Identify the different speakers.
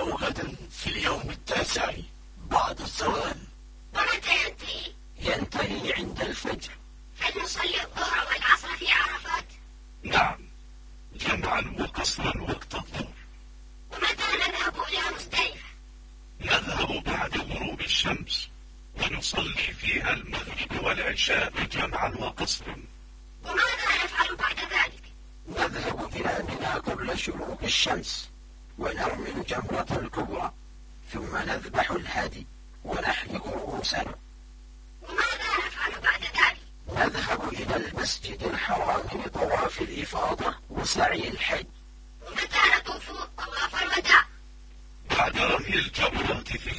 Speaker 1: نبدأ غدا في اليوم التاسع بعد الزوال
Speaker 2: ومتى ينتهي؟
Speaker 1: ينتهي عند الفجر
Speaker 2: هل نصلي الظهر والعصر في عرفات؟
Speaker 1: نعم جمعا وقصرا وقت الظهر
Speaker 2: ومتى نذهب إلى مزدلفة؟
Speaker 1: نذهب بعد غروب الشمس ونصلي فيها المغرب والعشاء جمعا وقصرا
Speaker 2: وماذا نفعل بعد ذلك؟
Speaker 1: نذهب إلى منى قبل شروق الشمس ونرمي الجمرة الكبرى ثم نذبح الهدي ونحلق رؤوسنا
Speaker 2: وماذا نفعل بعد ذلك؟
Speaker 1: نذهب إلى المسجد الحرام لطواف الإفاضة وسعي الحج
Speaker 2: ومتى نطوف طواف الوداع؟
Speaker 1: بعد رمي الجمرات في